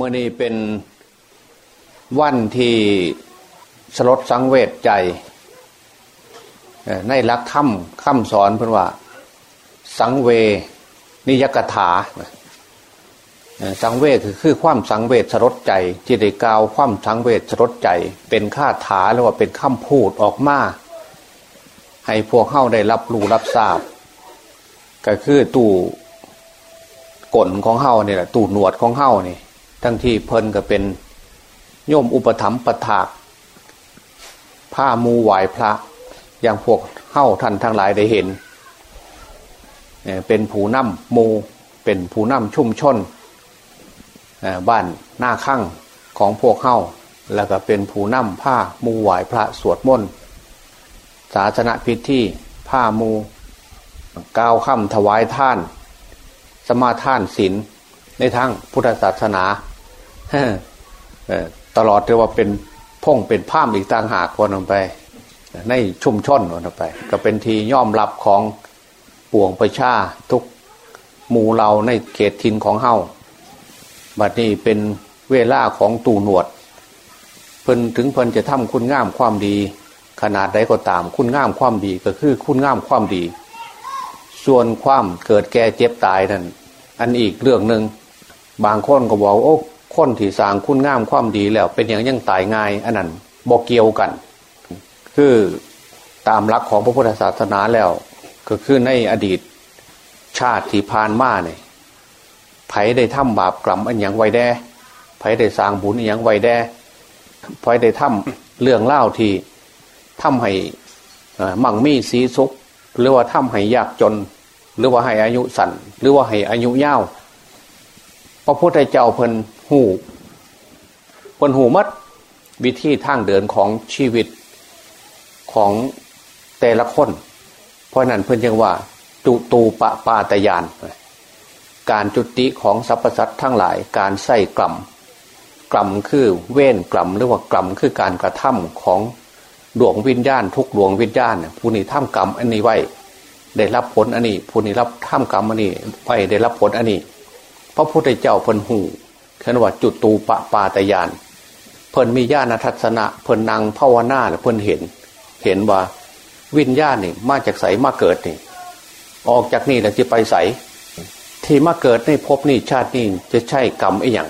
เมื่อนี้เป็นวันที่สลดสังเวชใจ ในรักถ้ำค่ำสอนเพื่อว่า สังเวนิยกถา สังเวชคือคือความสังเวชสลดใจจิตกาวความสังเวชสลดใจ เป็นค่าถาหรือว่าเป็นคำพูดออกมาให้พวกเข้าได้รับรู้รับทราบ ก็คือตู่กลนของเฮานี่แหละตู่หนวดของเฮานี่ ทั้งที่เพิ่นก็เป็นโยมอุปถัมภ์ประถาก ผ้ามูไหวพระ อย่างพวกเฮาท่านทั้งหลายได้เห็น เป็นผูน้ำมูเป็นผูน้ำชุ่มชนบ้านหน้าข้างของพวกเฮาแล้วก็เป็นผูน้ำผ้ามูไหวพระสวดมนต์ศาสนพิธีผ้ามูก้าวค่ำถวายท่าน สมาท่านศีลในทางพุทธศาสนา ตลอดเรียกว่าเป็นพ่งเป็นผ้ามอีกต่างหากคนออกไป ในชุมชนคนออกไป ก็เป็นทีย่อมรับของป่วงประชาทุกหมู่เราในเขตทินของเฮาบัดนี้เป็นเวลาของตู่หนวด เพิ่นถึงเพิ่นจะทำคุณงามความดี ขนาดใดก็ตามคุณงามความดีก็คือคุณงามความดี ส่วนความเกิดแก่เจ็บตายนั้นอันอีกเรื่องหนึ่งบางคนก็บอกโอ้ คนที่สร้างคุณงามความดีแล้ว เป็นอย่างยังตายง่ายอันนั้นบอกเกี่ยวกัน คือตามหลักของพระพุทธศาสนาแล้ว ก็คือในอดีตชาติที่ผ่านมาเนี่ยไผได้ทำบาปกรรมอันอย่างไวแด้ไผได้สร้างบุญอันอย่างไวแด้ไผได้ทำเรื่องเล่าที่ทำให้มั่งมีสีสุขหรือว่าทำให้ยากจน หรือว่าให้อายุสั้นหรือว่าให้อายุยาวพระพุทธเจ้าเพิ่น หูเพิ่นหูมัดวิธีทางเดินของชีวิตของแต่ละคน เพราะนั้นเพิ่อนยังว่าตุตูปะปาตยาน การจุติของสรรพสัตว์ทั้งหลายการใส่กล่ำกล่ำคือเว้นกล่ำหรือว่ากล่ำคือการกระทำของดวงวิญญาณ ทุกดวงวิญญาณผู้นี้ทำกรรมอันนี้ไว้ ได้รับผลอันนี้ ผู้นี้รับท่ามกรรมอันนี้ไปได้รับผลอันนี้ พระพุทธเจ้าพิ่นหู เนว่าจุดตูปะปาตยาน เพิ่นมีญาณทัศนะเพิ่นนางภาวนาเพิ่นเห็น เห็นว่าวิญญาณนี่มาจากใสมาเกิดนี่ ออกจากนี่แล้วจะไปใสที่มาเกิดในภพนี่ชาตินี่จะใช่กรรมไอ้อย่าง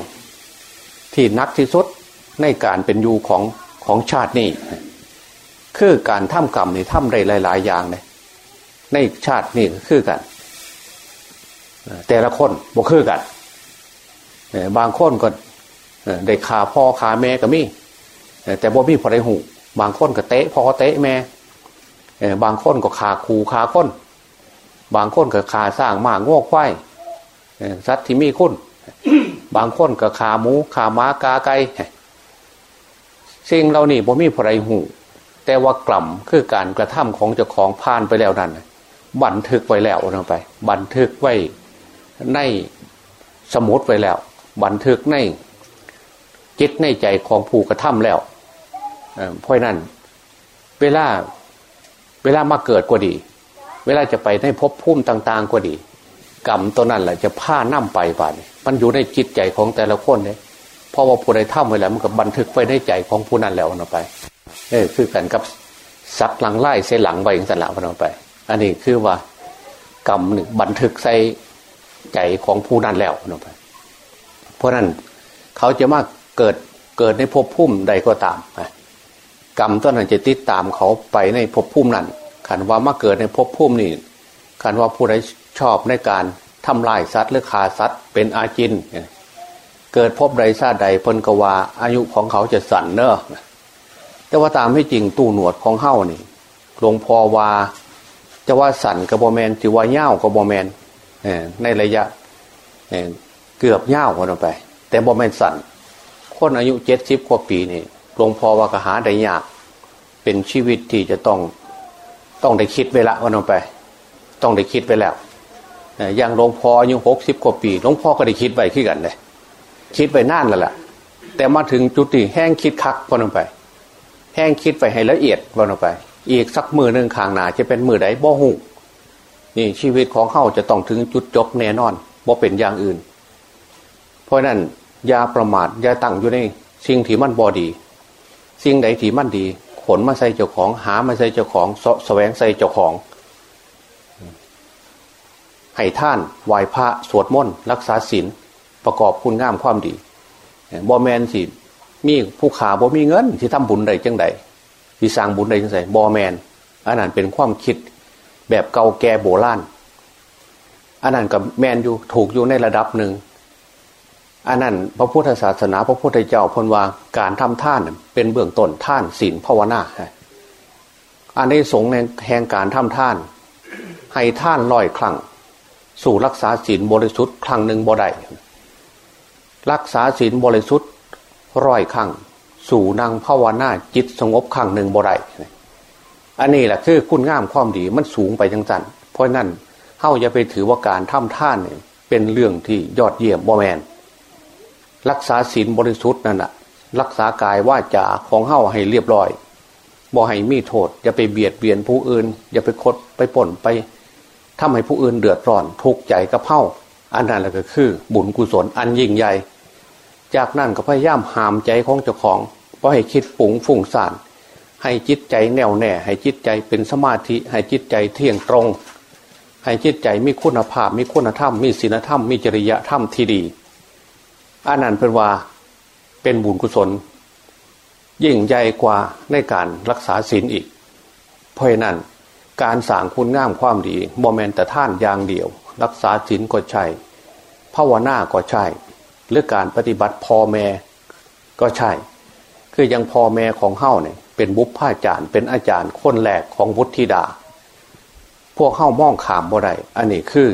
ที่นักที่สุดในการเป็นอยู่ของของชาตินี่คือการทำกรรมนี่ทำได้หลาย ๆ อย่างเลยในชาตินี่คือกัน แต่ละคนบ่คือกัน บางคนก็ได้ขาพ่อขาแม่ก็มีแต่บ่มีพอได้หูบางคนก็เตะพ่อเตะแม่บางคนก็ขาคูขาค้นบางคนก็ขาสร้างมางวกไข่สัตว์ที่มีคุณบางคนก็ขาหมูขาม้ากาไก่สิ่งเรานี่บ่มีพอได้หูแต่ว่ากล่ำคือการกระทำของเจ้าของผ่านไปแล้วนั่นบันทึกไว้แล้วลงไป บันทึกไว้ในสมุดไว้แล้ว บันทึกในจิตในใจของผู้กระทำแล้วเพราะนั้น เวลาเวลามาเกิดก็ดี เวลาจะไปในภพภูมิต่าง ๆก็ดี กรรมตัวนั้นแหละจะผ้าน้ำไปบาดมันอยู่ในจิตใจของแต่ละคนเนี่ยเพราะว่าผู้ใดทำไว้แล้วมันก็บันทึกไว้ในใจของผู้นั้นแล้วนไปเออคือกันกับสักหลังไล่เสหลังไปอย่างสละพนไป อันนี้คือว่ากรรมหนึ่งบันทึกใส่ใจของผู้นั้นแล้วนะ เพราะนั้นเขาจะมาเกิดเกิดในภพพุ่มใดก็ตามกรรมต้นนั้นจะติดตามเขาไปในภพพุ่มนั้นขันว่ามาเกิดในภพพุ่มนี่ขันว่าผู้ใดชอบในการทำลายสัตว์หรือขาสัตว์เป็นอาจินเกิดพบใดชาติใดพนกวาอายุของเขาจะสั่นเนอะแต่ว่าตามให้จริงตู้หนวดของเฮ้านี่หลวงพ่อว่าจะว่าสั่นกับบอแมนจะว่าเง่ากับบอแมนในระยะ เกือบเง่าคนไป แต่บอแมนสั่นคนอายุเจ็ดสิบกว่าปีนี่หลวงพ่อว่ากหาได้ยาก เป็นชีวิตที่จะต้องต้องได้คิดเวลาวันไป ต้องได้คิดไปแล้วอย่างหลวงพ่ออายุหกสิบกว่าปีหลวงพ่อก็ได้คิดไปขึ้นกันเลยคิดไปนานแล้วแหละแต่มาถึงจุดที่แห้งคิดคักวันไป แห้งคิดไปให้ละเอียดวันไป อีกสักมือหนึ่งข้างหนาจะเป็นมือใดบ่หูนี่ชีวิตของเขาจะต้องถึงจุดจบแน่นอนบ่เป็นอย่างอื่น เพราะนั้นอย่าประมาทอย่าตั้งอยู่ในสิ่งที่มันบอดี สิ่งใดที่มันดี ขนมาใส่เจ้าของ หามาใส่เจ้าของสแสวงใส่เจ้าของให้ท่านไหวพระสวดมนต์รักษาศีลประกอบคุณงามความดีบอแมนสิมีผู้ขาบ่มีเงินที่ทำบุญใดจังใดที่สร้างบุญใดจังไดบอแมนอันนั้นเป็นความคิดแบบเก่าแก่โบราณอันนั้นกับแมนอยู่ถูกอยู่ในระดับหนึ่ง อันนั้นพระพุทธศาสนา พระพุทธเจ้าพนว่าการทำท่านเป็นเบื้องต้นท่านศีลภาวนาอันนี้สงแห่งการทำท่าน ให้ท่านลอยครั้งสู่รักษาศีลบริสุทธิ์ครั้งหนึ่งบ่ได้รักษาศีลบริสุทธิ์ร้อยครั้งสู่นางภาวนาจิตสงบครั้งหนึ่งบ่ได้อันนี้แหละคือคุณงามความดีมันสูงไปจังจันเพราะนั้นเฮาอย่าไปถือว่าการทำท่านเนี่ยเป็นเรื่องที่ยอดเยี่ยมบ่แมน รักษาศีลบริสุทธิ์นั่นแหะรักษากายว่าจาของเฮ้าให้เรียบร้อยบ่ให้มีโทษอย่าไปเบียดเบียนผู้อื่น อย่าไปคดไปป่นไปทำให้ผู้อื่นเดือดร้อนทุกข์ใจกับเฮาอันนั้นแหละก็คือ บุญกุศลอันยิ่งใหญ่ จากนั้นก็พยายามหามใจของเจ้าของเพราะให้คิดปุ๋งฝุ่งซ่านให้จิตใจแน่วแน่ ให้จิตใจเป็นสมาธิ ให้จิตใจเที่ยงตรง ให้จิตใจมีคุณภาพ มีคุณธรรม มีศีลธรรม มีจริยธรรมที่ดี อันนั้นเป็นว่าเป็นบุญกุศล ยิ่งใหญ่กว่าในการรักษาศีลอีก เพราะนั้นการสร้างคุณงามความดีโมเมนแต่ท่านอย่างเดียว รักษาศีลก็ใช่ภาวนาก็ใช่ หรือการปฏิบัติพ่อแม่ก็ใช่ คือยังพ่อแม่ของเฮ้าเนี่ยเป็นบุพผาจารย์ เป็นอาจารย์คนแรกของวุฒิดา พวกเฮ้ามองขามบ่ได้อันนี้คือ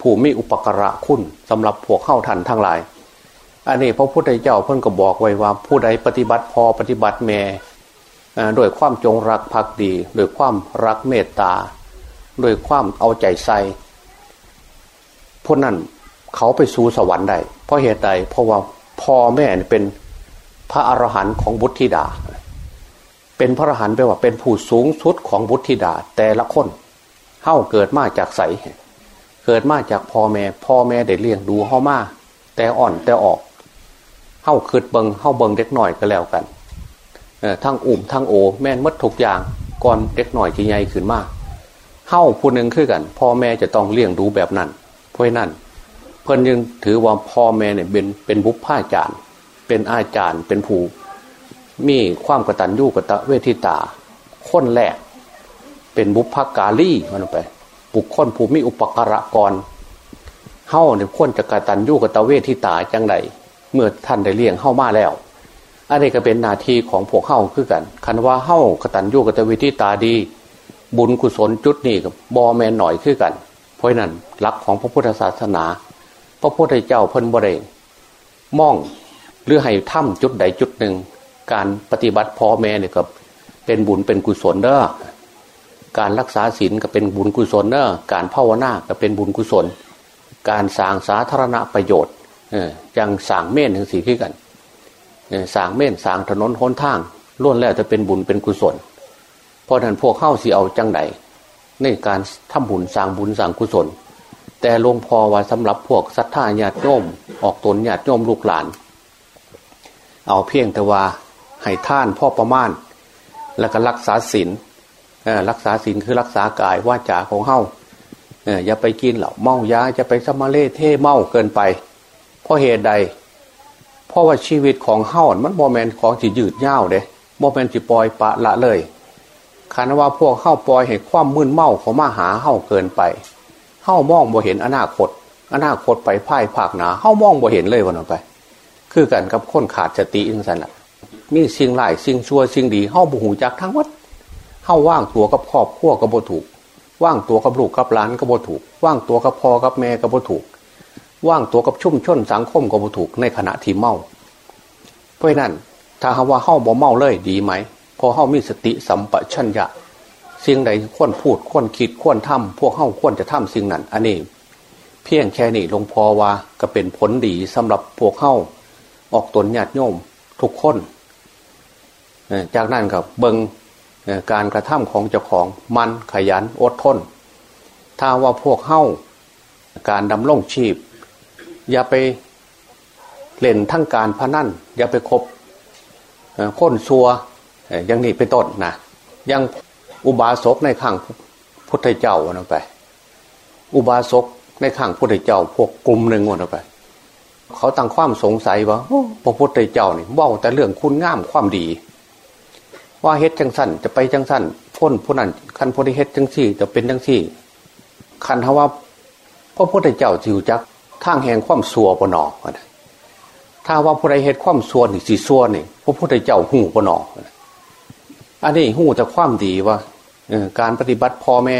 ผู้มีอุปการะคุณสำหรับพวกเฮ้าทันทั้งหลาย อันนี้พระพุทธเจ้าเพิ่นก็บอกไว้ว่าผู้ใดปฏิบัติพอปฏิบัติแม่โดยความจงรักภักดีโดยความรักเมตตาโดยความเอาใจใส่พวกนั้นเขาไปสู่สวรรค์ได้เพราะเหตุใดเพราะว่าพ่อแม่เป็นพระอรหันต์ของบุตรธิดา เป็นพระอรหันต์แปลว่าเป็นผู้สูงสุดของบุตรธิดา แต่ละคนเฮ้าเกิดมาจากใสเกิดมาจากพ่อแม่พ่อแม่ได้เลี้ยงดูเฮ้ามาแต่อ่อนแต่ออก เข้าคืดเบิงเข้าเบิงเด็กหน่อยก็แล้วกันทั้งอุ่มทั้งโอ แม่นมดทุกอย่างก่อนเด็กหน่อยที่ใหญ่ขึ้นมากเข้าผู้หนึ่งขึ้นกัน พ่อแม่จะต้องเลี้ยงดูแบบนั้นเพราะนั้นเพื่นยังถือว่าพ่อแม่เนี่ยเป็นเป็นบุพผ้าจารย์ เป็นอาจารย์เป็นผู้มีความกตัญญูกตะเวทิตาคนแรกเป็นบุพกาลีมันไปบุคคลผู้มีอุปการะกรเฮ้าเนี่ยคนจะกตัญญูกตะเวทิตาจังได เมื่อท่านได้เลี้ยงเข้ามาแล้ว อันนี้ก็เป็นนาทีของพวกเข้าคือกัน คันว่าเข้ากตัญญูกตวิธีตาดี บุญกุศลจุดนี้กับบอแมนหน่อยคือกัน เพราะนั้นหลักของพระพุทธศาสนา พระพุทธเจ้าเพิ่นบริมองหรือให้ถ้ำจุดใดจุดหนึ่ง การปฏิบัติพ่อแม่เนี่ยก็เป็นบุญเป็นกุศลเด้อการรักษาศีลก็เป็นบุญกุศลเด้อการภาวนาก็เป็นบุญกุศล การสร้างสาธารณประโยชน์ ยังสางเม่นถึงสี่ขึ้นกันสางเม่นสางถนนหนทางล้วนแล้วจะเป็นบุญเป็นกุศล เพราะนั้นพวกเข้าสีเอาจังไดในการทำบุญสางบุญสางกุศล แต่หลวงพ่อว่าสำหรับพวกศรัทธาญาติโยมออกตนญาติโยมลูกหลาน เอาเพียงแต่ว่าให้ท่านพ่อประมาณ แล้วก็รักษาศีลรักษาศีลคือรักษากายวาจาของเฮ้าอย่าไปกินเหล่าเมายาจะไปสมาเลเท่เมาเกินไป เพราะเหตุใด เพราะว่าชีวิตของเฮ้ามันโมเมนต์ของที่ยืดยาวเด้โมเมนต์ที่ปล่อยปะละเลยคานว่าพวกเฮ้าปล่อยเหตุความมึนเมาของมาหาเฮ้าเกินไปเฮ้ามองบ่เห็นอนาคต อนาคตไปพ่ายภาคหนาเฮ้ามองบ่เห็นเลยวันออกไป คือกันกับคนขาดสติอินสันละมีสิ่งหลายสิ่งชั่วสิ่งดีเฮ้าบุหูจากทั้งวัดเฮ้าว่างตัวกับครอบครัวกับบ่ถูกว่างตัวกับลูกกับหลานกับบ่ถูกว่างตัวกับพ่อกับแม่กับบ่ถูก ว่างตัวกับชุ่มชนสังคมก็บ่ถูกในขณะที่เมา เพราะนั้นถ้าหาว่าเฮ้าบ่เมาเลยดีไหม พอเฮ้ามีสติสัมปชัญญะสิ่งใดควรพูดควรคิดควรทำพวกเฮ้าควรจะทำสิ่งนั้นอันนี้เพียงแค่นี้หลวงพ่อว่าก็เป็นผลดีสำหรับพวกเฮ้าออกตนญาติโยมทุกคนจากนั้นกับเบิงการกระทำของเจ้าของมันขยันอดทน ถ้าว่าพวกเฮ้าการดำรงชีพ อย่าไปเล่นทั้งการพนันอย่าไปคบค้นซัวอย่างนี้เป็นต้นนะยังอุบาสกในข้างพุทธเจ้าวันไป อุบาสกในข้างพุทธเจ้า พวกกลุ่มหนึ่งวันไป เขาตั้งความสงสัยว่าพระพุทธเจ้านี่ว่าแต่เรื่องคุณงามความดี ว่าเฮ็ดจังสั้นจะไปจังสั้นพ้นผู้นั้นคันพุทธเฮ็ดจังสี่จะเป็นจังสี่คันทว่าพระพุทธเจ้าจิวจัก ทางแห่งความสัวปนอถ้าว่าผู้ใดเฮ็ดความสัวนี่สีสัวนี่พระพุทธเจ้าหูปนออันนี้หูจะความดีว่าการปฏิบัติพ่อแม่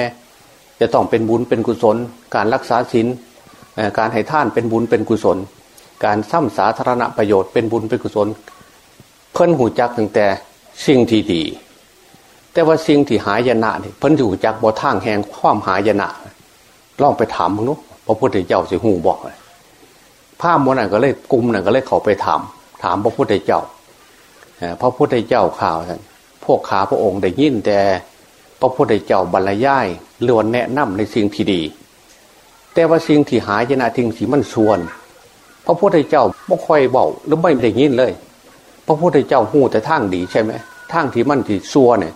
จะต้องเป็นบุญเป็นกุศล การรักษาศีลการให้ท่านเป็นบุญเป็นกุศล การซ้ำสาธารณประโยชน์เป็นบุญเป็นกุศล เพิ่นหูจักตั้งแต่สิ่งที่ดี แต่ว่าสิ่งที่หายนะนี่เพิ่นหูจักบ่ทางแห่งความหายนะลองไปถามมึงนุ พระพุทธเจ้าสิหูบอกเลยพระมนั่นก็เลยกลุ่มนั่นก็เลยเขาไปถาม ถามพระพุทธเจ้าพระพุทธเจ้าข่าวท่านพวกขาพระองค์ได้ยินแต่พระพุทธเจ้าบรรยายเรื่องแนะนำในสิ่งที่ดี แต่ว่าสิ่งที่หายนะทิ้งสีมันส่วน พระพุทธเจ้าไม่ค่อยเบาหรือไม่ได้ยินเลย พระพุทธเจ้าหูแต่ทางดีใช่ไหมทางที่มันที่ซัวเนี่ย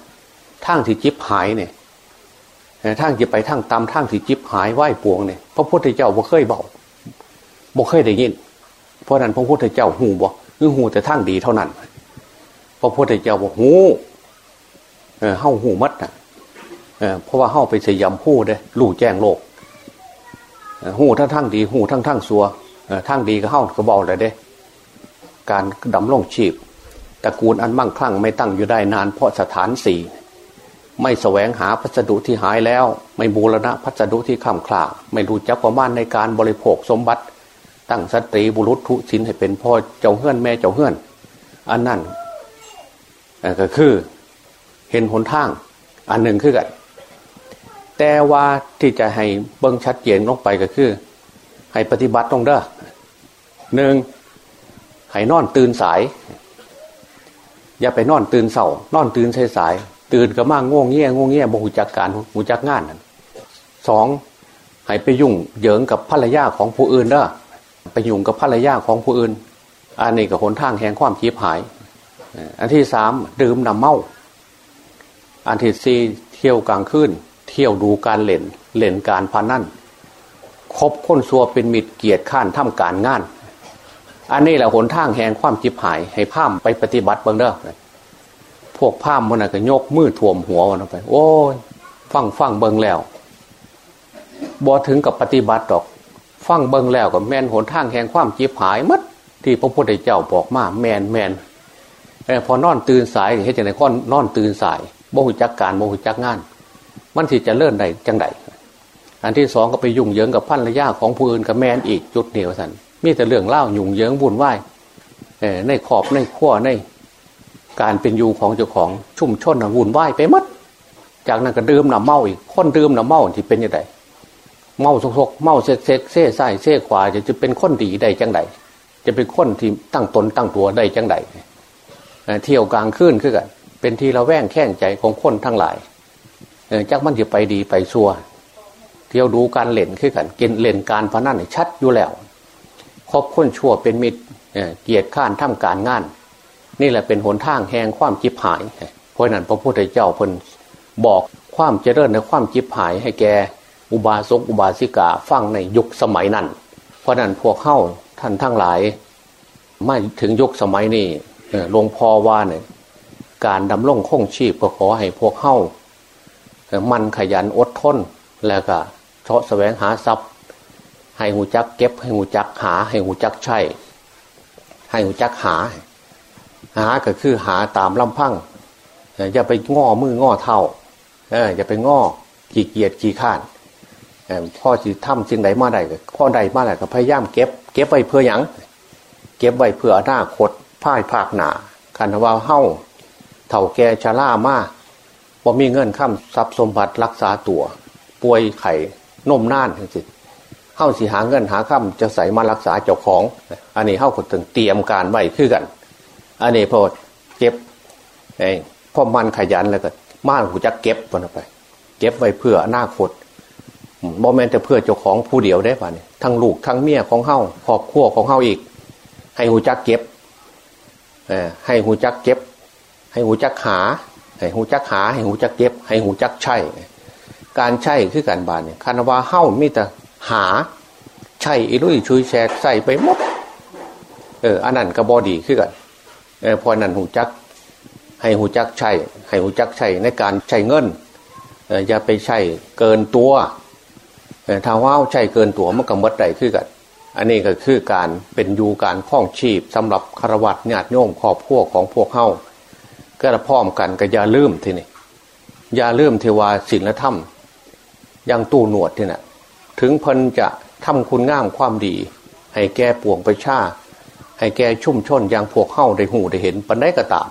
ทางที่จิบหายเนี่ย ทางจะไปทางตามทางที่จิบหายไหวปวงเนี่ยพระพุทธเจ้าบ่เคยเบาบ่เคยได้ยิน เพราะนั้นพระพุทธเจ้าหูบ่คือหูแต่ทางดีเท่านั้น พระพุทธเจ้าบอกหูเออเฮ้าหูมัดอะเออเพราะว่าเฮ้าไปสยามหูได้ลู่แจ้งโลกหูทั้งทั้งดีหูทั้งทั้งสัวทั้งดีก็เฮ้าก็เบาเลยเด้ การดำรงชีพตระกูลอันมั่งคั่งไม่ตั้งอยู่ได้นานเพราะสถานสี่ ไม่แสวงหาพัสดุที่หายแล้ว ไม่บูรณะพัสดุที่ข้ามคลาไม่รู้จักประมาณในการบริโภคสมบัติ ตั้งสตรีบุรุษทุชินให้เป็นพ่อเจ้าเฮื่อนแม่เจ้าเฮื่อน อันนั้นก็คือเห็นหนทาง อันหนึ่งคือกันแต่ว่าที่จะให้เบิ้งชัดเจนลงไปก็คือ ให้ปฏิบัติตรงเด้อหนึ่งให้นอนตื่นสาย อย่าไปนอนตื่นเสานอนตื่นสายสาย ตื่นก็มากง่วงเงี้ยง่วงเงี้ยบ่หูจักการหูจักงานนั่นสองให้ไปยุ่งเหยิงกับภรรยาของผู้อื่นเด้อไปยุ่งกับภรรยาของผู้อื่น อันนี้กับหนทางแห่งความชีพหาย อันที่สามดื่มนำเมา อันที่สี่เที่ยวกลางคืนเที่ยวดูการเล่นเล่นการพานั่นคบค้นซัวเป็นมิตรเกียรติข้านทำการงาน อันนี้แหละหนทางแห่งความจิบหาย ให้พามไปปฏิบัติบ้างเด้อ พวกผ้ามันก็ยกมือถ่วมหัวมันไป โอ้ยฟังฟังเบิงแล้วบอถึงกับปฏิบัติดอก ฟังเบิงแล้วกับแมนหนทางแห่งความจีบหายมัดที่พระพุทธเจ้าบอกมาแมนแมนพอนอนตื่นสายเห็นจังไหนข้อนอนตื่นสายโมหุจักการโมหุจักงาน มันที่จะเลื่อนใดจังใดอันที่สองก็ไปยุ่งเหยิงกับพันระยะของผู้อื่นกับแมนอีกจุดเหนียวสันมีแต่เรื่องเล่ายุ่งเหยิงบุญไหวในขอบในขั้วใน การเป็นอยู่ของเจ้าของชุ่มชนวุ่นวายไปมัดจากนั้นก็ดื่มน้ำเมาอีกคนดื่มน้ำเมาที่เป็นยังไงเมาสกๆเมาเซ็กเซ็กเซ่ไส้เซ่ขวาจะจะเป็นคนดีได้จังไดจะเป็นคนที่ตั้งตนตั้งตัวได้จังไดเที่ยวกลางคืนขึ้นกันเป็นทีเราแว่งแข้งใจของคนทั้งหลายจากมันจะไปดีไปซัวเที่ยวดูการเล่นขึ้นกันกินเล่นการพนันชัดอยู่แล้วครบคนชั่วเป็นมิตรเกียรติข้านทำการงาน นี่แหละเป็นหนทางแห่งความจิบหาย เพราะนั้นพระพุทธเจ้าเพิ่นบอกความเจริญในความจิบหายให้แกอุบาสกอุบาสิกาฟังในยุคสมัยนั้น เพราะนั้นพวกเข้าท่านทั้งหลาย ไม่ถึงยุคสมัยนี้หลวงพ่อว่าเนี่ยการดำรงคงชีพก็ขอให้พวกเข้ามันขยันอดทนแล้วก็เชาะแสวงหาทรัพย์ ให้หูจักเก็บให้หูจักหา ให้หูจักใช้ให้หูจักหา หาก็คือหาตามลำพังอย่าไปง้อมือง้อเท่าเอออย่าไปง้อขี่เกียจขี่ข้านพ่อสิทำสิ่งใดมาได้พ่อใดมาได้ก็พยายามเก็บ เก็บไว้เพื่อหยังเก็บไว้เพื่อหน้าคดพ่ายภาคหนาคันว่าเฮ้าเถ่าแก่ชรามาว่ามีเงินข้ามทรัพย์สมบัติรักษาตัว ป่วยไข่นมน่านทั้งสิ้นเข้าสิหาเงินหาข้ามจะใส่มารักษาเจ้าของ อันนี้เข้าคนถึงเตรียมการไว้คือกัน อันนี้พอเก็บไอ้พ่อมันขยันแล้วก็ม่านหูจะเก็บมันไป เก็บไว้เพื่ออนาคตโมเมนต์จะเพื่อเจ้าของผู้เดียวได้ป่ะเนี่ยทั้งลูกทั้งเมียของเฮาครอบครัวของเฮาอีก ให้หูจักเก็บให้หูจักเก็บ ให้หูจักหา ให้หูจักหา ให้หูจักเก็บ ให้หูจักใช่ การใช่คือการบานเนี่ยคานวาเฮ้ามีแต่หาใช่อีลุยชุยแชกใส่ไปหมดเอออันนั้นก็บอดีขึ้นกัน เออพอนั้นหูจักให้หูจักใช่ให้หูจักใช่ในการใช้เงินอย่าไปใช่เกินตัวถ้าว่าใช่เกินตัวมันก็มัดได้ขึ้นกัน อันนี้ก็คือการเป็นยูการคล้องชีพสำหรับคารวัตญาติโยมครอบครัวของพวกเฮาก็ระพร้อมกันก็อย่าลืมทีนี่อย่าลืมเทวาศีลธรรมยังตู้หนวดที่นะ่ะถึงเพิ่นจะทำคุณงามความดี ให้แก่ปวงประชา ให้แก่ชุ่มชนอยังพวกเข้าได้หูได้เห็นปันได้ก็ตาม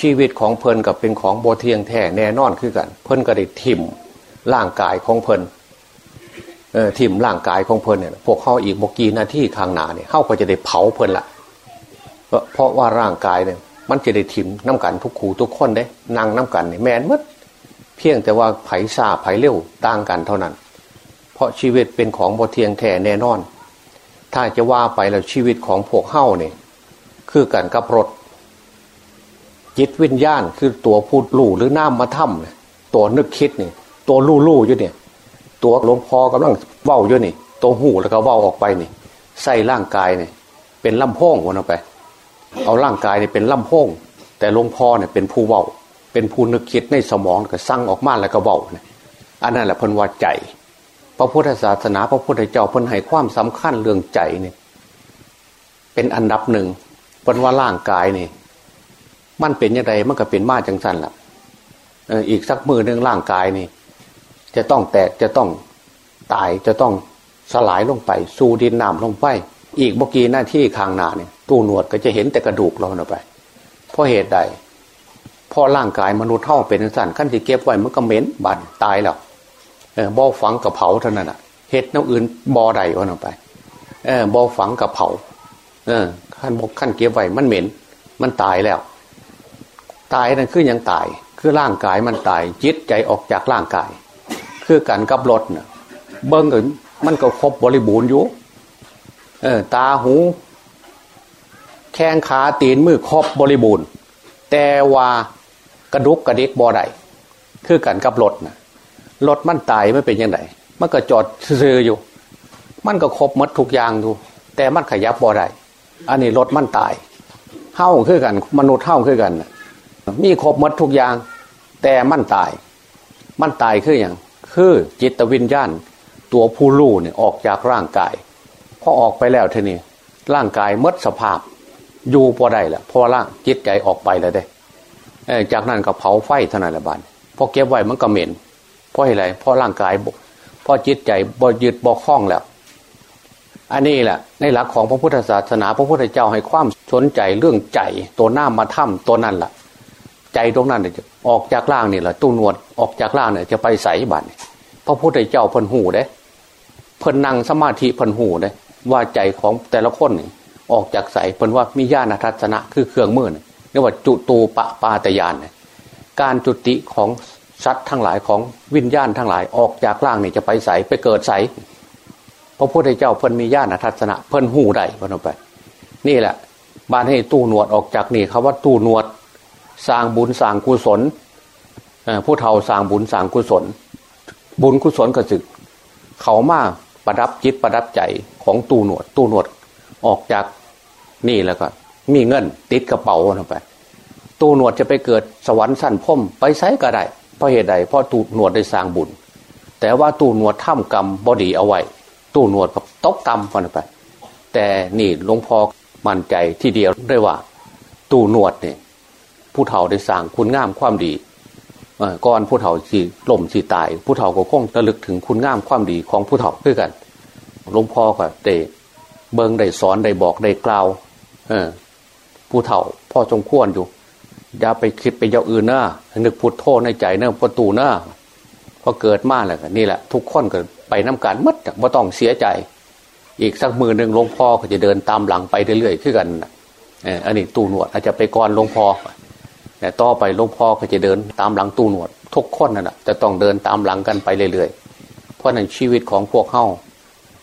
ชีวิตของเพิ่นกับเป็นของโบเทียงแท้แน่นอนคือกัน เพิ่นก็ได้ทิมร่างกายของเพิ่นเออทิมร่างกายของเพิ่นเนี่ยพวกเข้าอีกบกีหน้าที่ทางหนาเนี่ยเข้าก็จะได้เผาเพิ่นละเพราะว่าร่างกายเนี่ยมันจะได้ทิมน้ากันทุกขูทุกคนได้นั่งน้ากันเนี่ยแมนมดเพียงแต่ว่าไผ่ซาไผ่เร็วต่างกันเท่านั้น เพราะชีวิตเป็นของบทเทียงแท้แน่นอน ถ้าจะว่าไปแล้วชีวิตของพวกเฮ้าเนี่ยคือการกับรถ จิตวิญญาณคือตัวพูดลู่หรือน้ำมาถ้ำเนี่ยตัวนึกคิดเนี่ยตัวลู่ลู่อยู่เนี่ย ตัวหลวงพ่อกำลังเว้าอยู่นี่ ตัวหูแล้วก็เว้าออกไปนี่ใส่ร่างกายเนี่ยเป็นลำโพงวนออกไป เอาร่างกายเนี่ยเป็นลำโพงแต่หลวงพ่อเนี่ยเป็นผู้เว้า เป็นผู้นึกคิดในสมองก็สั่งออกมาแล้วก็เบาเนี่ยอันนั้นแหละพันว่าใจ พระพุทธศาสนา พระพุทธเจ้าพันให้ความสำคัญเรื่องใจเนี่ยเป็นอันดับหนึ่งพันว่าร่างกายนี่ มันเป็นยังไงมันก็เป็นมาจังสันละ่ะอีกสักมือหนึ่งร่างกายนี่ จะต้องแตกจะต้องตายจะต้องสลายลงไป สู่ดินน้ำลงไป อีกเมื่อกี้หน้าที่คางนาเนี่ยตู้หนวดก็จะเห็นแต่กระดูกเราเนาไปเพราะเหตุใดเพอร่างกายมนุษย์เท่าเป็นสันขั้นที่เก็บไว้มันก็เหม็นบันตายแล้ว บ่อฝังกับเผาเท่านั้นอะเห็ดน้ำอื่นบ่อใดวันออกไปเออบ่อฝังกับเผาเออขั้นบกขั้นเก็บไว้มันเหม็น มันตายแล้ว ตายนั่นคือยังตาย คือร่างกายมันตายจิตใจออกจากร่างกาย คือกันกับรถเน่ะเบิ้งกันมันก็ครบบริบูรณ์อยู่เออตาหูแข้งขาตีนมือครบบริบูรณ์ แต่ว่ากระดุกกระดิกบ่อใดคือกันกับรถนะ รถมันตายไม่เป็นยังไงมันก็จอดซื้ออยู่ มันก็ครบมัดทุกอย่างดูแต่มันขยับบ่อใดอันนี้รถมันตายเท่าคือกัน มนุษย์เท่าคือกัน มีครบมัดทุกอย่าง แต่มันตาย มันตายคืออย่างคือจิตวิญญาณ ตัวผู้ลู่เนี่ยออกจากร่างกายพอออกไปแล้วเท่นี้ร่างกายมดสภาพ อยู่พอได้แหละพอร่างจิตใจออกไปแล้วได้จากนั้นก็เผาไฟเท่านั้นละบานพอเก็บไว้มันก็เหม็น เพราะอะไรเพราะร่างกายบเพราะจิตใจบ่ยึดบ่คล้องแล้ว อันนี้แหละในหลักของพระพุทธศาสนา พระพุทธเจ้าให้ความสนใจเรื่องใจตัวหน้ามาถ้ำตัวนั่นแหละใจตรงนั้นเนี่ยออกจากล่างนี่แหละตู้นวดออกจากล่างเนี่ยจะไปใส่บัตรพระพุทธเจ้าเพิ่นหูเด้เพิ่นนั่งสมาธิเพิ่นหูเด้ว่าใจของแต่ละคนออกจากใสเพิ่นว่ามีญาณทัศนะคือเครื่องมือเรียกว่าจุตูปปาตยานการจุติของ สัตว์ทั้งหลายของวิญญาณทั้งหลายออกจากร่างนี่จะไปใสไปเกิดใสพระพุทธเจ้าเพิ่นมีญาณทัศนะเพิ่นหูได้เพิ่นไป นี่แหละบานให้ตู้หนวดออกจากนี่คาว่าตู้หนวดสร้างบุญสร้างกุศลผู้เฒ่าสร้างบุญสร้างกุศล บุญกุศลก็สึก เขามาประดับจิตประดับใจของตู้หนวด ตู้หนวดออกจากนี่แล้วก็ มีเงินติดกระเป๋าลงไป ตู้หนวดจะไปเกิดสวรรค์สั้นพ่มไปไซก็ได้ เพราะเหตุใดเพราะตู้หนวดได้สร้างบุญ แต่ว่าตูหนวดท่ากรรมบอดีเอาไว้ ตูหนวดกับตกกรรมพอนไป แต่นี่หลวงพ่อมั่นใจที่เดียวได้ว่า ตูหนวดเนี่ยผู้เฒ่าได้สร้างคุณงามความดีก่อนผู้เฒ่าสีล่มสีตาย ผู้เฒ่าก็คงระลึกถึงคุณงามความดีของผู้เฒ่าด้วยกันหลวงพ่อก็ได้เบิงได้สอนได้บอกได้กล่าวเออผู้เฒ่าพ่อจงควรอยู่ อย่าไปคิดไปเยาอื่นนะนึกพุทโธในใจเนะประตูนะพอเกิดมาแล้วนี่แหละ ทุกคนก็ไปน้าการมัดไม่ต้องเสียใจ อีกสักมือหนึ่งหลวงพ่อก็จะเดินตามหลังไปเรื่อยๆขึ้นกันอันนี้ตู้หนวดอาจจะไปก่อนหลวงพ่อแต่ต่อไปหลวงพ่อก็จะเดินตามหลังตู้หนวด ทุกคนนั่นแหะจะต้องเดินตามหลังกันไปเรื่อยๆเพราะนั้นชีวิตของพวกเข้า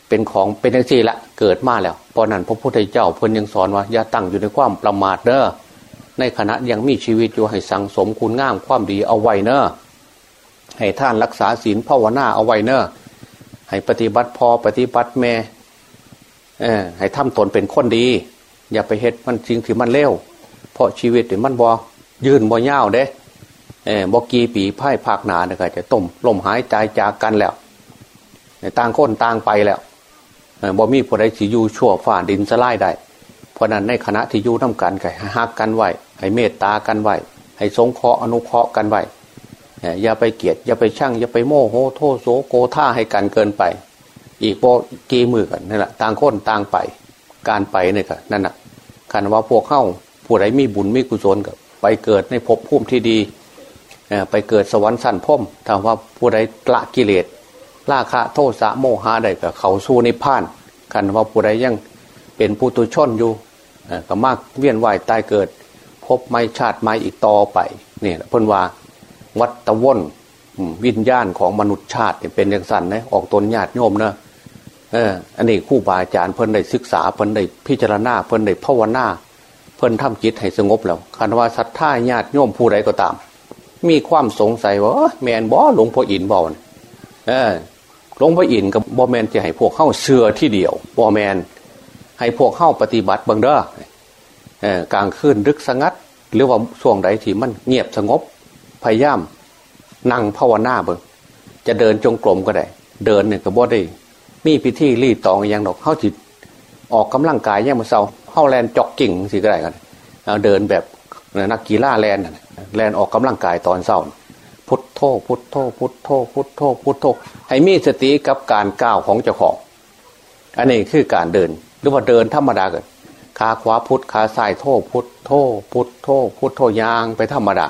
เป็นของเป็นอย่างสี่ละเกิดมาแล้วเพราะนั้นพระพุทธเจ้าเพิ่นยังสอนว่าอย่าตั้งอยู่ในความประมาทเด้อ ในขณะยังมีชีวิตอยู่ให้สังสมคุณงามความดีเอาไว้เนอะให้ท่านรักษาศีลภาวนาเอาไว้เนอะให้ปฏิบัติพอปฏิบัติแม่เออให้ทำตนเป็นคนดี อย่าไปเฮ็ดมันจริงที่มันเลวเพราะชีวิตเนี่ยมันบอยืนบอยาวเด้เออบอกกีปีไพ่ภาคหนาเนี่ยก็จะต้มลมหายใจจากกันแล้วต่างคนต่างไปแล้วบ่มีผู้ใดที่อยู่ชั่วฝ่าดินสลายได้เพราะนั้นในคณะที่อยู่น้ากันก็ให้ฮักกันไว้ ให้เมตตากันไว้ ให้สงเคราะห์อนุเคราะห์กันไว้อย่าไปเกียดอย่าไปช่างอย่าไปโมโหโทโสโกท่าให้กันเกินไป อีกโปกีมือกันนั่นแหละต่างคนต่างไป การไปเนี่ยก็นั่นแหะคันว่าพวกเข้าผู้ใดมีบุญมีกุศลกับไปเกิดในภพภูมิที่ดีไปเกิดสวรรค์สั้นพุ่มถ้าว่าผู้ใดละกิเลสราคะโทษะโมหะได้กับเขาสู้ในพานคันว่าผู้ใดยังเป็นผู้ตุชนอยู่ก็มากเวียนว่ายตายเกิด พบไม่ชาติไม่อีกต่อไปเนี่ยเพิ่นว่าวัตวนวิญญาณของมนุษย์ชาติเป็นอย่างสั้นนะออกตนญาติโยมเนะเอออันนี้คู่บาอาจารย์เพิ่นได้ศึกษาเพิ่นได้พิจารณาเพิ่นได้ภาวนาเพิ่นทำจิตให้สงบแล้วคันว่าศรัทธาญาติโยมผู้ใดก็ตาม มีความสงสัยว่าแมนบ่หลวงพ่ออินบ่เออหลวงพ่ออินกับบอแมนจะให้พวกเข้าเชื่อที่เดียวบอแมนให้พวกเข้าปฏิบัติบังเด้อ กลางคืนดึกสงัด หรือว่าช่วงใดที่มันเงียบสงบพยายามนั่งภาวนาเบิ่งจะเดินจงกรมก็ได้ เดินเนี่ยก็บ่ได้ มีพิธีรีตองอย่างดอกเข้าจิตออกกำลังกายยังมาเศร้าเข้าแลนจอกกิ่งสิก็ได้กันเดินแบบนักกีฬาแลนแลนออกกำลังกายตอนเศร้าพุทโธพุทโธพุทโธพุทโธพุทโธให้มีสติกับการก้าวของเจ้าของ อันนี้คือการเดิน หรือว่าเดินธรรมดาเกิด ขาขวาพุทธขาซ้ายโธพุทธโธพุทธโธพุทธโธยางไปธรรมดา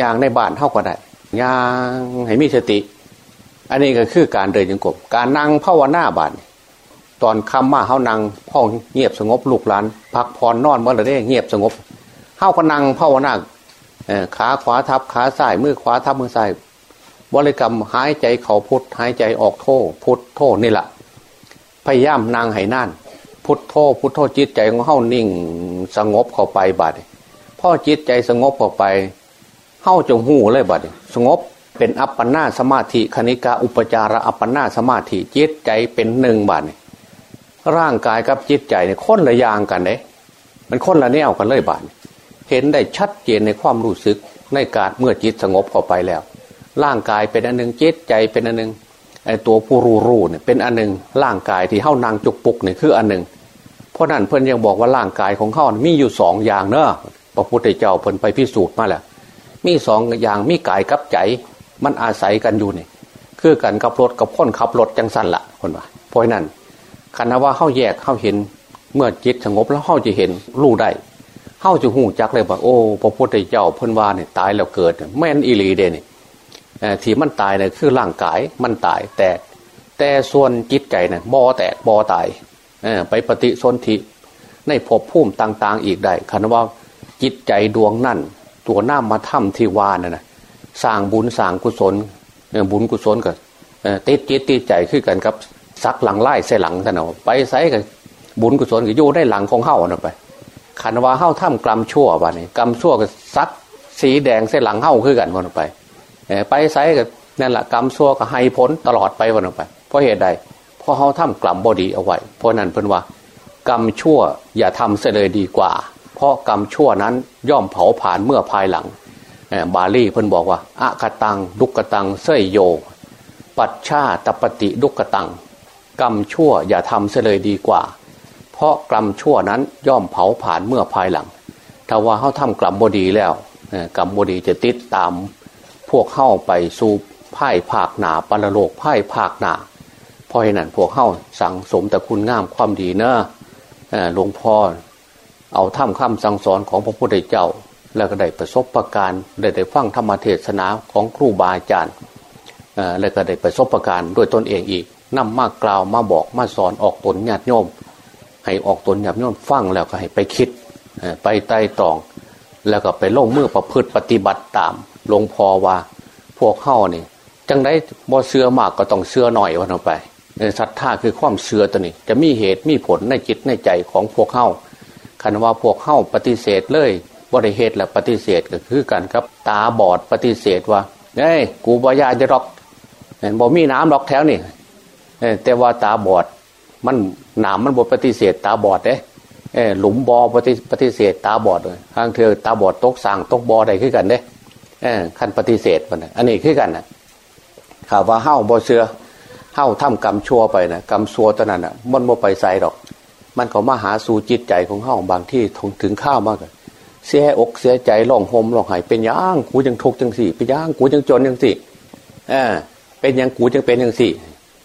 ยางในบ้านเท่าก็ได้ยางให้มีสติ อันนี้ก็คือการเดินยังกบการนั่งภาวนาบานตอนคำมาเขานั่งพ่อเงียบสงบลูกหลานพักผ่อนนอนเมื่อไรได้เงียบสงบเข้าก็นั่งภาวนาขาขวาทับขาซ้ายมือขวาทับมือซ้ายบริกรรมหายใจเขาพุทหายใจออกโทพุทโทนี่แหละพยายามนางไหนั่น พุทโทพุทโทจิตใจของเข้านิ่งสงบเข้าไปบัดพ่อจิตใจสงบเข้าไปเข้าจงหูเลยบัดสงบเป็นอัปปนาสมาธิคณิกาอุปจาระอัปปนาสมาธิจิตใจเป็นหนึ่งบัดร่างกายกับจิตใจเนี่ยค้นละย่างกันเลยมันค้นละแนวกันเลยบัดเห็นได้ชัดเจนในความรู้สึกในการเมื่อจิตสงบเข้าไปแล้ว ร่างกายเป็นอันหนึ่งจิตใจเป็นอันหนึ่ง ตัวผู้รู้รู้เนี่ยเป็นอันหนึ่งร่างกายที่เข้านางจุกปุกเนี่ยคืออันหนึ่งเพราะนั้นเพื่อนยังบอกว่าร่างกายของเขามีอยู่สองอย่างเนอะพระพุทธเจ้าเพิ่นไปพิสูจน์มาแล้วมีสองอย่างมีกายกับใจ มันอาศัยกันอยู่เนี่ยคือกันกับรถกับคนขับรถจังสันละคนว่าเพราะนั้นคันว่าเข้าแยกเข้าเห็นเมื่อจิตสงบแล้วเข้าจะเห็นรู้ได้เข้าจะหูจักเลยว่าโอ้พระพุทธเจ้าเพิ่นว่าเนี่ยตายแล้วเกิด แม่นอิลีเดนี่ ที่มันตายเนี่ยคือร่างกายมันตายแตกแต่ส่วนจิตใจเนี่ยบอแตกบอตายไปปฏิสนธิในภพภูมิต่าง ๆ อีกได้คันว่าจิตใจดวงนั่นตัวหน้ามาถ้ำที่วานน่ะนสร้างบุญสร้างกุศลบุญกุศลกับติดจิตติดใจขึ้นกันกับซักหลังไล่ใส่หลังท่านเอาไปใส่กับบุญกุศลก็อยู่ได้หลังของเข้าน่ะไปขันว่าเข้าถ้ำกรรมชั่ววะนี่กรรมชั่วก็ซักสีแดงเส้นหลังเข้าขึ้นกันวันไป ไปไซกับนั่นแหละกรรมชั่วก็ให้พ้นตลอดไปวันไป เพราะเหตุใดเพราะเขาทำกรรมบอดีเอาไว้ เพราะนั้นเพิ่นว่ากรรมชั่วอย่าทำเสียเลยดีกว่า เพราะกรรมชั่วนั้นย่อมเผาผ่านเมื่อภายหลังบาลีเพิ่นบอกว่าอะกตังดุกตังเสยโย ปัจชาตปฏิดุกตัง กรรมชั่วอย่าทำเสียเลยดีกว่า เพราะกรรมชั่วนั้นย่อมเผาผ่านเมื่อภายหลัง ถ้าว่าเขาทำกรรมบดีแล้วกรรมบดีจะติดตาม พวกเข้าไปสู่ไพ่ภาคหนาปรโลกไพ่ภาคหนาเพราะฉะนั้นพวกเข้าสั่งสมแต่คุณงามความดีเนอะหลวงพ่อเอาถ้ำคำสั่งสอนของพระพุทธเจ้า แล้วก็ได้ประสบประการได้ได้ฟังธรรมเทศนาของครูบาอาจารย์แล้วก็ได้ประสบประการด้วยตนเองอีกนำมากกล่าวมาบอกมาสอนออกตนญาติโยม ให้ออกตนหยาบย่นฟังแล้วก็ให้ไปคิดไปไต่ตรอง แล้วก็ไปลงมือประพฤติปฏิบัติตาม หลวงพ่อว่า พวกเข้านี่จังได้บ่เสื้อมากก็ต้องเสื้อหน่อยวันออกไปศรัทธาคือความเชื่อตัวนี้ จะมีเหตุมีผลในจิตในใจของพวกเข้าคันว่าพวกเข้าปฏิเสธเลยบริเหตุและปฏิเสธก็คือกันครับ ตาบอดปฏิเสธว่าเอ้ยกูบอยาจะรอกบ่มีน้ำรอกแถวนี่แต่ว่าตาบอดมันหนามมันบดปฏิเสธ ตาบอดเด้หลุมบอปฏิปฏิเสธ ตาบอดเลยทางเธอตาบอดตกสั่งตกบอใดขึ้นกันเด้ ขั้นปฏิเสธมันอันนี้ขึ้นกันนะข่าวว่าเฮ้าบอเสือเฮ้าทำกรรมชั่วไปนะกรรมชั่วตอนนั้นอะมันบ่ไปใส่หรอก มันก็มาหาสู่จิตใจของเฮ้าบางที่ถึงข้าวมากเลยเสียอกเสียใจร้องห่มร้องไห้เป็นย่างกูยังทุกข์จังสี่ เป็นย่างกูยังจนจังสี่เออเป็นยังกูจังเป็นจังสี่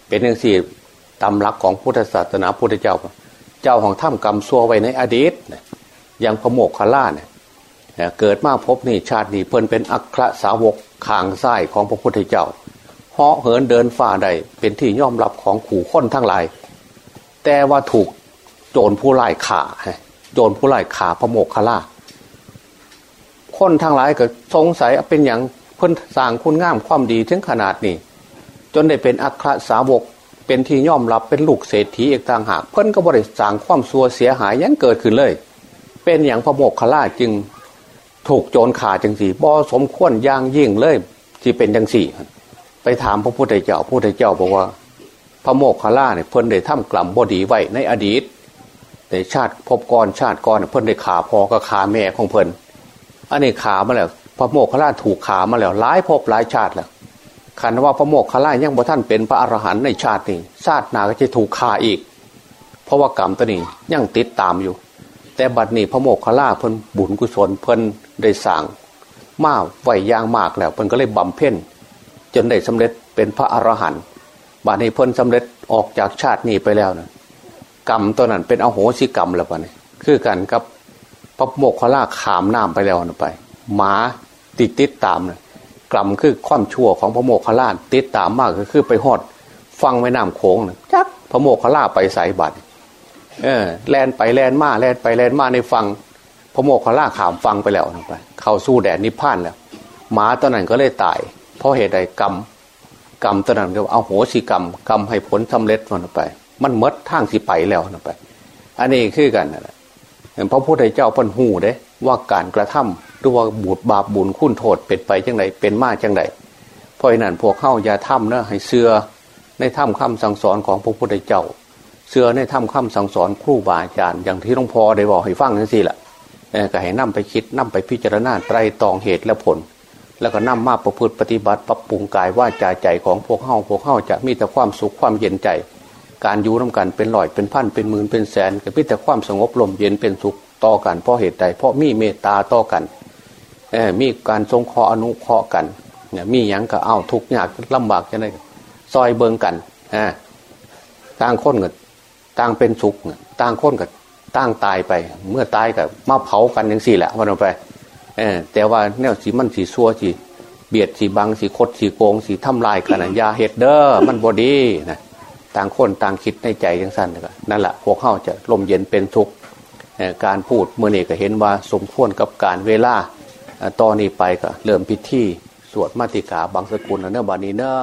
เป็นจังสี่ตามหลักของพุทธศาสนาพุทธเจ้า เจ้าของถ้ำกรรมซัวไว้ในอดีตอย่างพระโมกขล่าเนี่ย เกิดมาพบนี่ชาตินี้เพิ่นเป็นอัครสาวกขางไส้ของพระพุทธเจ้าเหาะเหินเดินฝ่าใดเป็นที่ยอมรับของขู่ค้นทั้งหลาย แต่ว่าถูกโจรผู้ไล่ขาโจรผู้ไล่ขาพระโมกขล่าคนทั้งหลายก็สงสัยเป็นอย่างเพิ่นสร้างคุณงามความดีถึงขนาดนี้ จนได้เป็นอัครสาวกเป็นที่ยอมรับเป็นลูกเศรษฐีอีกต่างหาก เพิ่นก็บริสางความซัวเสียหายยังเกิดขึ้นเลย เป็นอย่างพระโมกขล่าจึง ถูกโจรขาจังสี่บ่สมควรย่างยิ่งเลยที่เป็นจังสี่ ไปถามพระพุทธเจ้าพระพุทธเจ้าบอกว่า พระโมกขล่าเนี่ยเพิ่นได้ทำกล่ำบดีไว้ในอดีตในชาติพบก่อนชาติก่อนเพิ่นได้ขาพอกับขาแม่ของเพิ่นอันนี้ขามาแล้วพระโมกขล่าถูกขามาแล้วหลายพบหลายชาติแล้วขันว่าพระโมกขล่ายังบ่ท่านเป็นพระอรหันต์ในชาตินี้ชาติหนาก็จะถูกขาอีก เพราะว่ากรรมตัวนี้ยังติดตามอยู่ แต่บัดนี้พระโมกขล่าเพิ่นบุญกุศลเพิ่นได้สั่งมาไหวยางมากแล้วเพิ่นก็เลยบำเพ็ญจนได้สำเร็จเป็นพระอรหันต์บัดนี้เพิ่นสำเร็จออกจากชาตินี้ไปแล้วนะกรรมตัวนั้นเป็นอโหสิกรรมแล้วบัดนี้คือกันกับพระโมกขล่าขามน้ำไปแล้วนะไปหมาติดติดตามนะกรรมคือความชั่วของพระโมกขล่าติดตามมากก็คือไปหอดฟังแม่น้ำโขงนะจักพระโมกขล่าไปใส่บัตร เออแลนไปแลนมาแลนไปแลนมาในฟังพระโมกขล่าขามฟังไปแล้วไปเข้าสู้แดนนิพพานแล้วหมาตอนนั้นก็เลยตาย เพราะเหตุใดกรรมกรรมตอนนั้นก็เอาโหสิกรรมกรรมให้ผลสำเร็จมันไป มันมดทางสิไปแล้วนไป อันนี้คือกันนะพระพุทธเจ้าพันหูเด้ ว่าการกระทำหรือว่าบูดบาปบุญคุ้นโทษเป็นไปจังไรเป็นมาจังไรเพราะนั้นพวกเข้าย่าทำเนะให้เสือในถ้ำคำสั่งสอนของพระพุทธเจ้า เสือในถ้ำคำสั่งสอนครูบาอาจารย์อย่างที่หลวงพ่อได้บอกให้ฟังนั่นสิแหละก็ให้นั่ไปคิดนั่ไปพิจารณาไตรตองเหตุและผล แล้วก็นั่มาประพฤติปฏิบัติปรับปรุงกายว่าใจใจของพวกเข้าพวกเข้าจะมีแต่ความสุขความเย็นใจ การอยู่ร่วมกันเป็นลอยเป็นพันเป็นหมื่นเป็นแสนก็มีแต่ความสงบลมเย็นเป็นสุขต่อกันเพราะเหตุใดเพราะมีเมตตาต่อกันมีการทรงคออนุเคราะห์กันเนี่ยมีอย่างก็เอาทุกยากลำบากจะได้ซอยเบิงกันต่างคนกับ ต่างเป็นสุขต่างคนกับต่างตายไป เมื่อตายกับมาเผากันอย่างสี่แหละวันไปแต่ว่าแนวสีมันสีซัวสีเบียดสีบังสีคดสีโกงสีทำลายกันยาเห็ดเด้อมันบอดีนะต่างคนต่างคิดในใจยังสั้นนั่นแหละพวกเข้าจะลมเย็นเป็นทุกข์การพูดเมื่อเนี้ก็เห็นว่าสมควรกับการเวลาตอนนี้ไปก็เริ่มพิธีสวดมาติกาบางสกุลเนื้อบานีเนอ